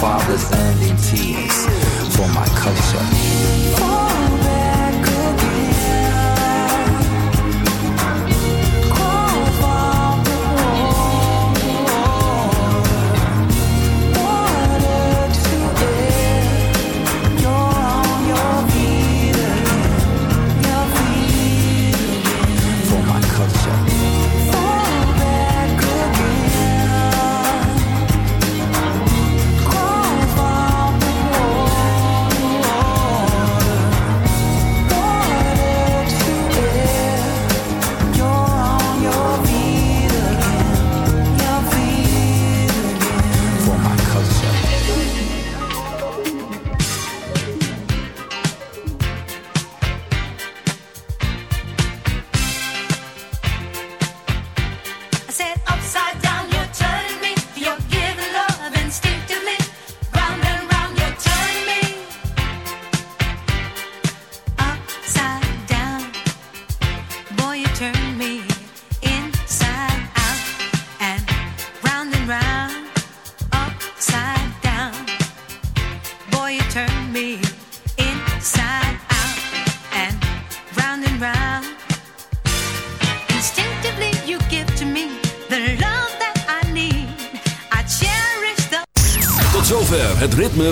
fathers earned in tears for my culture.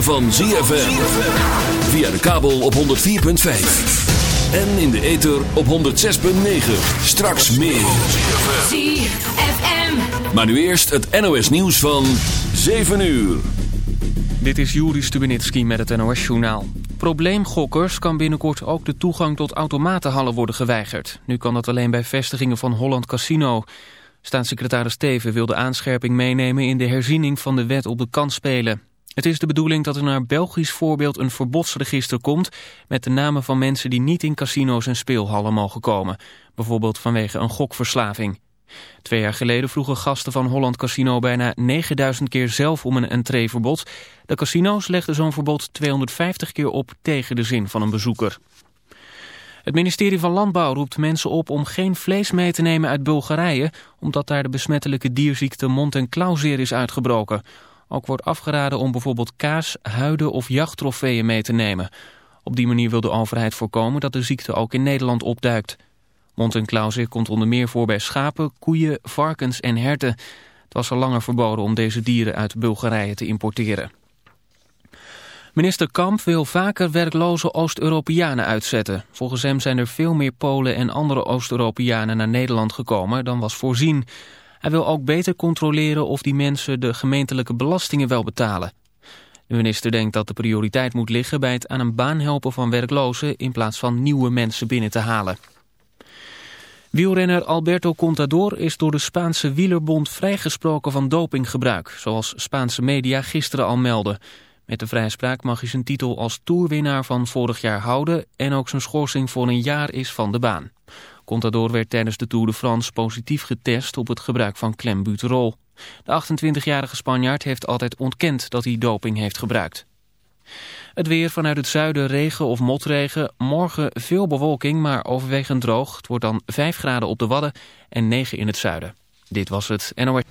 Van ZFM. Via de kabel op 104.5. En in de ether op 106.9. Straks meer. ZFM. Maar nu eerst het NOS nieuws van 7 uur. Dit is Juri Stubenitski met het NOS-journaal. Probleemgokkers kan binnenkort ook de toegang tot automatenhallen worden geweigerd. Nu kan dat alleen bij vestigingen van Holland Casino. Staatssecretaris Steven wil de aanscherping meenemen in de herziening van de wet op de kansspelen. Het is de bedoeling dat er naar Belgisch voorbeeld een verbodsregister komt... met de namen van mensen die niet in casino's en speelhallen mogen komen. Bijvoorbeeld vanwege een gokverslaving. Twee jaar geleden vroegen gasten van Holland Casino bijna 9000 keer zelf om een entreeverbod. De casino's legden zo'n verbod 250 keer op tegen de zin van een bezoeker. Het ministerie van Landbouw roept mensen op om geen vlees mee te nemen uit Bulgarije... omdat daar de besmettelijke dierziekte mond- en klauwzeer is uitgebroken. Ook wordt afgeraden om bijvoorbeeld kaas, huiden of jachttrofeeën mee te nemen. Op die manier wil de overheid voorkomen dat de ziekte ook in Nederland opduikt. Mond- en klauwzeer komt onder meer voor bij schapen, koeien, varkens en herten. Het was al langer verboden om deze dieren uit Bulgarije te importeren. Minister Kamp wil vaker werkloze Oost-Europeanen uitzetten. Volgens hem zijn er veel meer Polen en andere Oost-Europeanen naar Nederland gekomen dan was voorzien. Hij wil ook beter controleren of die mensen de gemeentelijke belastingen wel betalen. De minister denkt dat de prioriteit moet liggen bij het aan een baan helpen van werklozen in plaats van nieuwe mensen binnen te halen. Wielrenner Alberto Contador is door de Spaanse wielerbond vrijgesproken van dopinggebruik, zoals Spaanse media gisteren al melden. Met de vrijspraak mag hij zijn titel als toerwinnaar van vorig jaar houden en ook zijn schorsing voor een jaar is van de baan. Contador werd tijdens de Tour de France positief getest op het gebruik van klembuterol. De 28-jarige Spanjaard heeft altijd ontkend dat hij doping heeft gebruikt. Het weer vanuit het zuiden regen of motregen. Morgen veel bewolking, maar overwegend droog. Het wordt dan 5 graden op de Wadden en 9 in het zuiden. Dit was het NOS.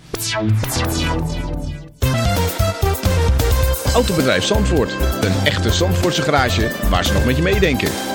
Autobedrijf Zandvoort. Een echte Zandvoortse garage waar ze nog met je meedenken.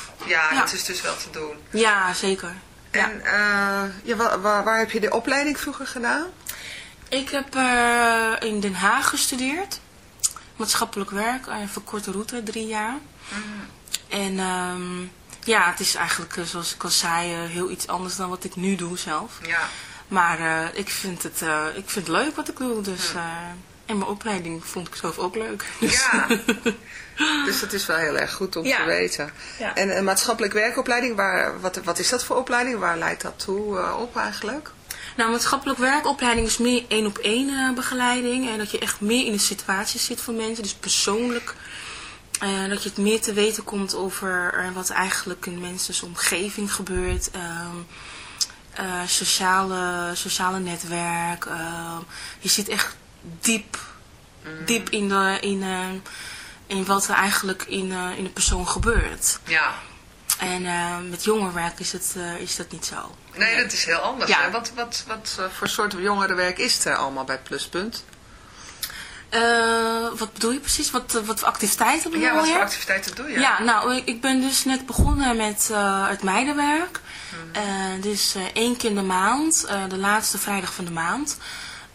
Ja, Ja. dat is dus wel te doen. Ja, zeker. Ja. En eh, ja, wa- wa- waar, heb je de opleiding vroeger gedaan? Ik heb eh, in Den Haag gestudeerd. Maatschappelijk werk, een verkorte route, drie jaar. En ehm, ja, het is eigenlijk, eh, zoals ik al zei, eh, heel iets anders dan wat ik nu doe zelf. Ja. Maar eh, ik, vind het, eh, ik vind het leuk wat ik doe. Dus, eh, en mijn opleiding vond ik zelf ook leuk. Dus- Ja. dus dat is wel heel erg goed om Ja. te weten. Ja. En een maatschappelijk werkopleiding, waar, wat, wat is dat voor opleiding? Waar leidt dat toe eh, op eigenlijk? Nou, maatschappelijk werkopleiding is meer één op één eh, begeleiding. En dat je echt meer in de situatie zit van mensen. Dus persoonlijk. eh, dat je het meer te weten komt over wat eigenlijk in mensen's omgeving gebeurt. ehm, eh, sociale, sociale netwerk. ehm, je zit echt diep, diep in, de, in, eh, in wat er eigenlijk in, eh, in de persoon gebeurt. Ja. En eh, met jongerenwerk is, het, eh, is dat niet zo. Nee, dat is heel anders. Ja. hè? Wat, wat, wat eh, voor soort jongerenwerk is er allemaal bij Pluspunt? Eh, wat bedoel je precies? Wat, eh, wat voor activiteiten bedoel Ja, wat je? voor activiteiten doe je? Ja, nou, ik- ik ben dus net begonnen met eh, het meidenwerk. Mhm. Eh, dus eh, één keer in de maand, eh, de laatste vrijdag van de maand, eh,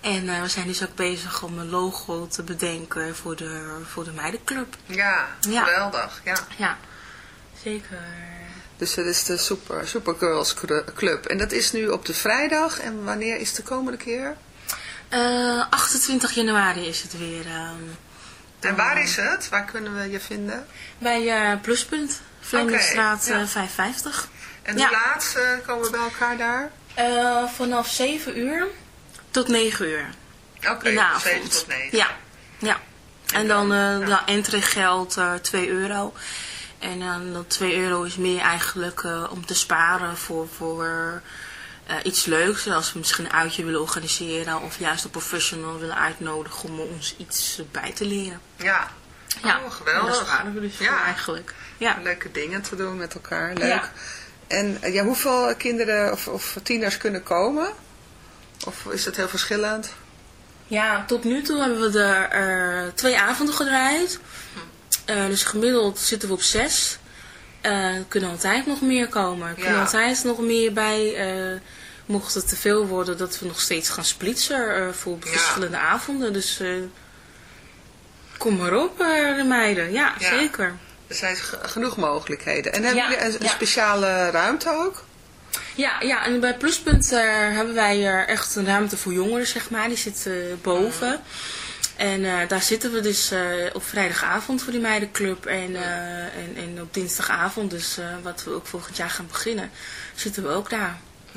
En eh, we zijn dus ook bezig om een logo te bedenken voor de, voor de meidenclub. Ja, Ja. geweldig, ja. Ja, zeker. Dus dat is de Super, Supergirls Cru- Club. En dat is nu op de vrijdag. En wanneer is de komende keer? Eh, 28 januari is het weer. ehm, En waar is het? Waar kunnen we je vinden? bij eh, Pluspunt, Vlemingstraat ja. eh, 550. En Ja. hoe laat komen we bij elkaar daar? Vanaf 7 uur tot 9 uur. Oké, de avond. 7 tot 9. Ja, ja. En, En dan, dan, eh ja. entree geldt eh 2 euro. En dan dat 2 euro is meer eigenlijk eh, om te sparen voor, voor eh, iets leuks. Als we misschien een uitje willen organiseren of juist een professional willen uitnodigen om ons iets bij te leren. Ja. Ja, Oh, geweldig. En daar sparen we dus Ja. eigenlijk. Ja. Leuke dingen te doen met elkaar. Leuk. Ja. En ja, hoeveel kinderen of, of tieners kunnen komen? Of is het heel verschillend? Ja, tot nu toe hebben we er twee avonden gedraaid. Eh, dus gemiddeld zitten we op zes. Eh, er kunnen altijd nog meer komen. Er kunnen Ja. altijd nog meer bij. eh, mocht het te veel worden, dat we nog steeds gaan splitsen voor Ja. verschillende avonden. Dus kom maar op, de meiden. Ja, Ja. zeker. Er zijn ge- genoeg mogelijkheden. En hebben jullie een, speciale ruimte ook? Ja, ja, en bij Pluspunt eh, hebben wij er echt een ruimte voor jongeren, zeg maar. Die zit eh, boven. En eh, daar zitten we dus op vrijdagavond voor die meidenclub. En, en, en op dinsdagavond, dus wat we ook volgend jaar gaan beginnen, zitten we ook daar.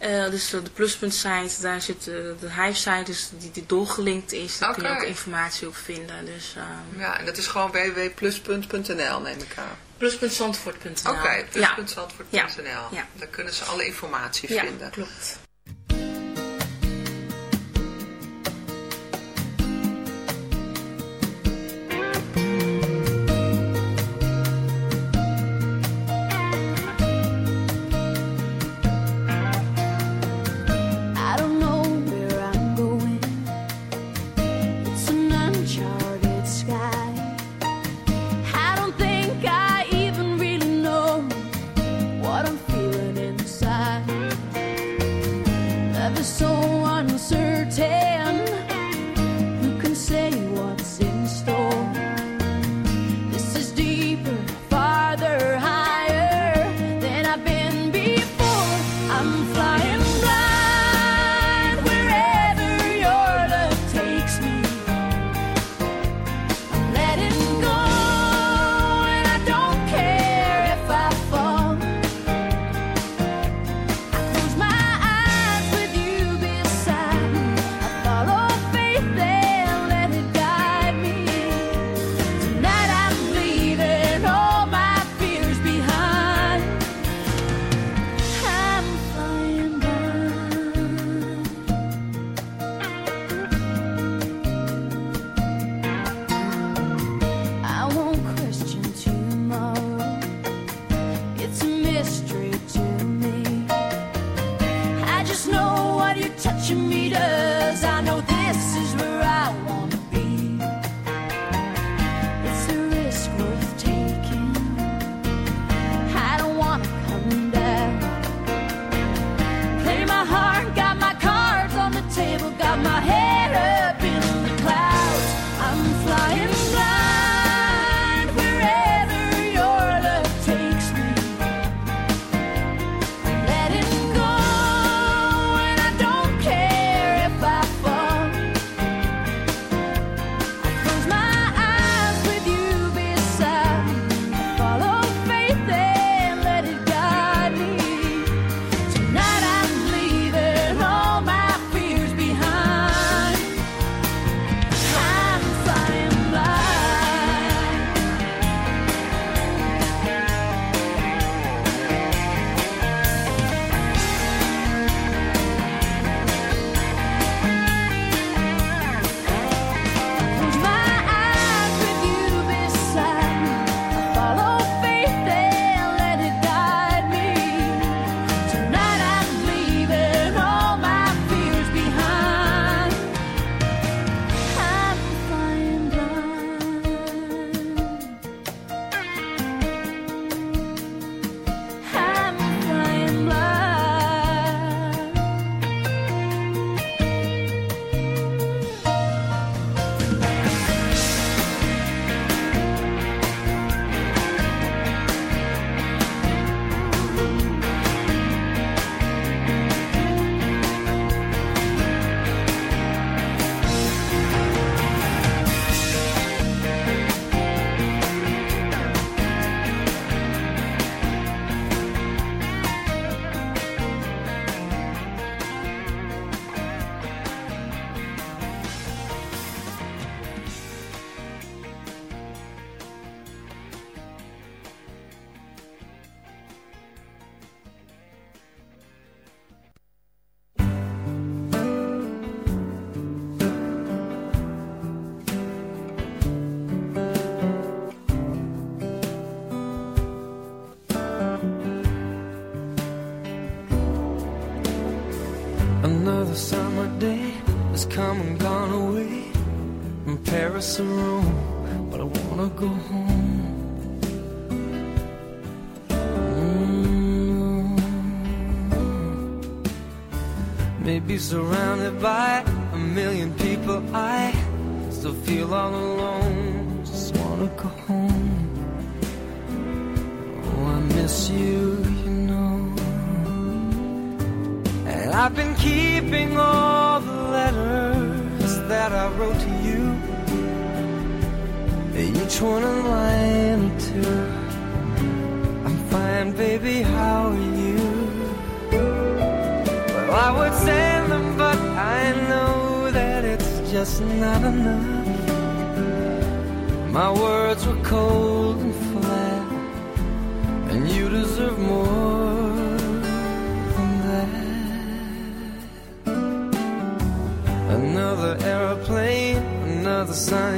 eh, dus de pluspunt site, daar zit eh, de huissite, dus die, die doorgelinkt is. Daar kun je ook informatie op vinden. Dus eh Ja, en dat is gewoon www.pluspunt.nl neem ik aan. pluspuntzandvoort.nl Oké, Ja. plus.zandvoort.nl. Ja. Daar kunnen ze alle informatie Ja, vinden. klopt.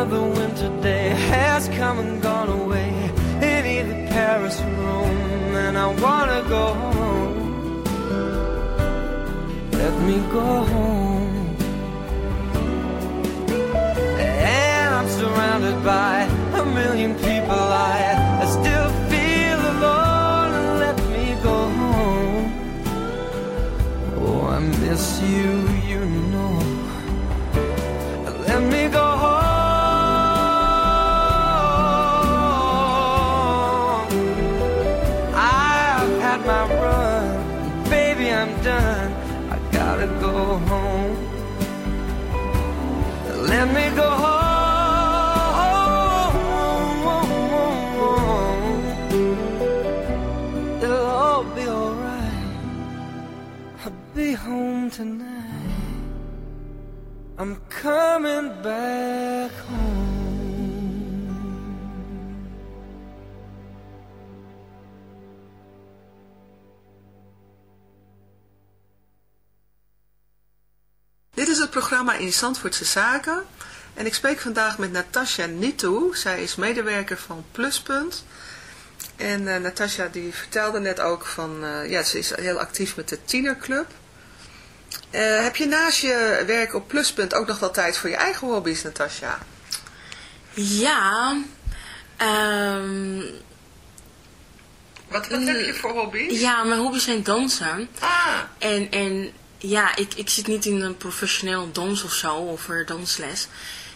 Another winter day has come and gone away in either Paris or Rome, and I wanna go home. Let me go home. In Zandvoortse Zaken. En ik spreek vandaag met Natasja Nitou. Zij is medewerker van Pluspunt. En eh Natasja die vertelde net ook van, eh, ja, ze is heel actief met de tienerclub. Eh, heb je naast je werk op Pluspunt ook nog wel tijd voor je eigen hobby's, Natasja? Ja, ehm, Wat, wat heb je voor hobby's? ja, mijn hobby's zijn dansen. Ah, En, en ja, ik, ik zit niet in een professioneel dans of zo, of er dansles.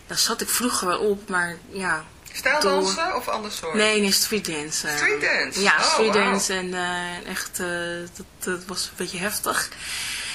Daar zat ik vroeger wel op, maar ja. stijldansen of ander soort? Nee, nee, streetdance. Streetdance? Ja, Oh, streetdance en eh, echt, eh, dat, dat was een beetje heftig.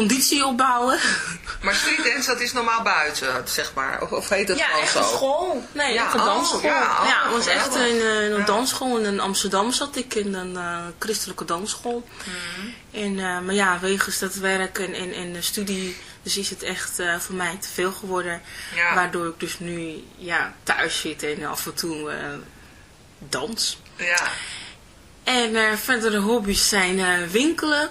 conditie opbouwen. Maar streetdance, dat is normaal buiten, zeg maar. Of, of heet dat ja, gewoon zo? een school. Nee, Ja, een oh, dansschool. ja, Ja, oh, het was echt een, eh, een Ja. dansschool. In Amsterdam zat ik in een eh, christelijke dansschool. Mhm. En, eh, maar ja, wegens dat werk en, en, en de studie, dus is het echt voor mij te veel geworden. Ja. Waardoor ik dus nu ja, thuis zit en af en toe dans. Ja. En verdere hobby's zijn winkelen.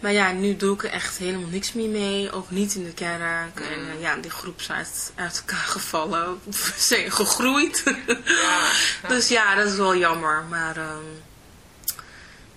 maar ja, nu doe ik er echt helemaal niks meer mee. Ook niet in de kerk. En Mm. eh, ja, die groep is uit, uit elkaar gevallen. Zijn gegroeid. dus ja, dat is wel jammer. Maar ehm,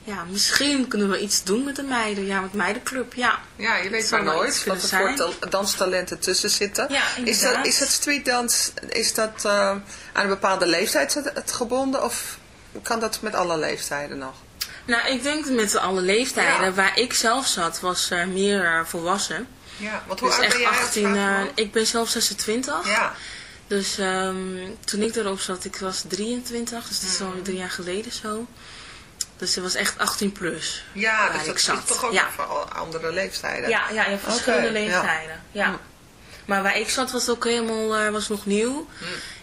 ja, misschien kunnen we iets doen met de meiden. Ja, met meidenclub, ja. Ja, je weet maar nooit wat kunnen er voor danstalenten tussen zitten. Ja, is, dat, is het streetdans, is dat eh, aan een bepaalde leeftijd het gebonden of kan dat met alle leeftijden nog? Nou, ik denk met alle leeftijden. Ja. Waar ik zelf zat, was meer eh, volwassen. Ja, want hoe dus oud echt ben jij? als 18, vraag eh, ik ben zelf 26. Ja. Dus ehm, toen ik erop zat, ik was 23. Dus dat is Mhm. alweer drie jaar geleden zo. Dus het was echt 18 plus. Ja, dus dat is zat. toch ook ja. voor al- andere leeftijden. Ja, ja, hebt verschillende leeftijden. Ja. Maar waar ik zat was het ook helemaal eh, was nog nieuw.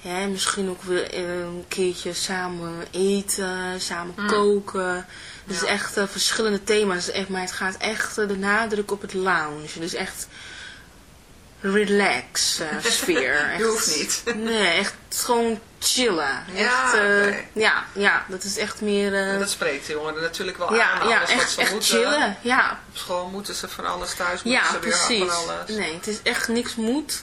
ja, misschien ook weer eh, een keertje samen eten, samen Mm. koken. Dus echt eh, verschillende thema's. Echt, maar het gaat echt eh, de nadruk op het lounge. Dus echt relax sfeer. Echt- hoeft niet. Nee, echt gewoon chillen. Ja, echt, ja, ja, dat is echt meer... Dat spreekt de jongeren natuurlijk wel ja, aan. ja, alles wat echt, ze echt moeten. chillen. Ja, Op school moeten ze van alles, thuis moeten ja, ze weer precies. van alles. Nee, het is echt niks moet.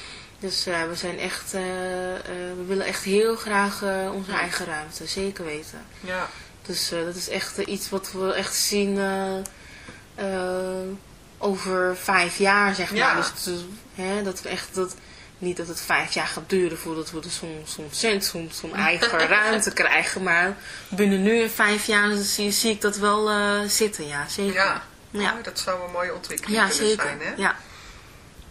Dus eh, we zijn echt, eh, eh, we willen echt heel graag onze eigen ruimte, zeker weten. Ja. Dus dat is echt iets wat we echt zien over vijf jaar, zeg maar. Ja. Dus hè, dat we echt, dat, niet dat het vijf jaar gaat duren voordat we zo'n zo'n cent, zo'n zo'n eigen ruimte krijgen. Maar binnen nu en vijf jaar zie, zie ik dat wel zitten, ja, zeker. Ja. Ja. Oh, dat zou een mooie ontwikkeling Ja, kunnen zeker. zijn. Hè? Ja.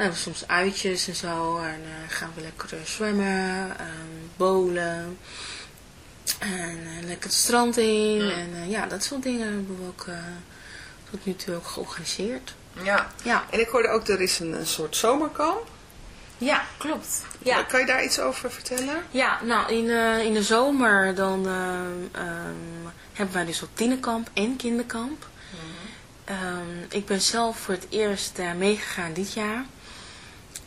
dan hebben we soms uitjes en zo. En eh, gaan we lekker eh, zwemmen, ehm bowlen. En eh, lekker het strand in. Ja. En ja, dat soort dingen hebben we ook tot nu toe ook georganiseerd. Ja. Ja. En ik hoorde ook, er is een, een soort zomerkamp. Ja, klopt. Ja. Kan je daar iets over vertellen? Ja, nou in, in de zomer dan ehm, hebben wij dus ook tienerkamp en kinderkamp. Ehm, ik ben zelf voor het eerst eh, meegegaan dit jaar.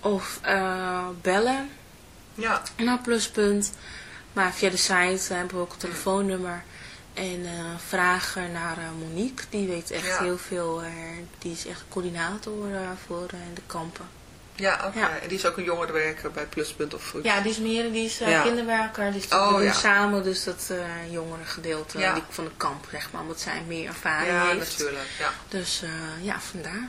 Of eh, bellen Ja. naar pluspunt. Maar via de site hebben we ook een telefoonnummer. En eh, vragen naar eh, Monique. Die weet echt Ja. heel veel. die is echt coördinator voor de kampen. Ja, oké. Ja. En die is ook een jongerenwerker bij Pluspunt of. Ja, die is meer, die is Ja. kinderwerker. Die is Oh, doen ja. samen dus dat eh jongere gedeelte Ja. die, van de kamp, zeg maar. Omdat zij meer ervaring Ja, heeft. natuurlijk. Ja. Dus ja, vandaar.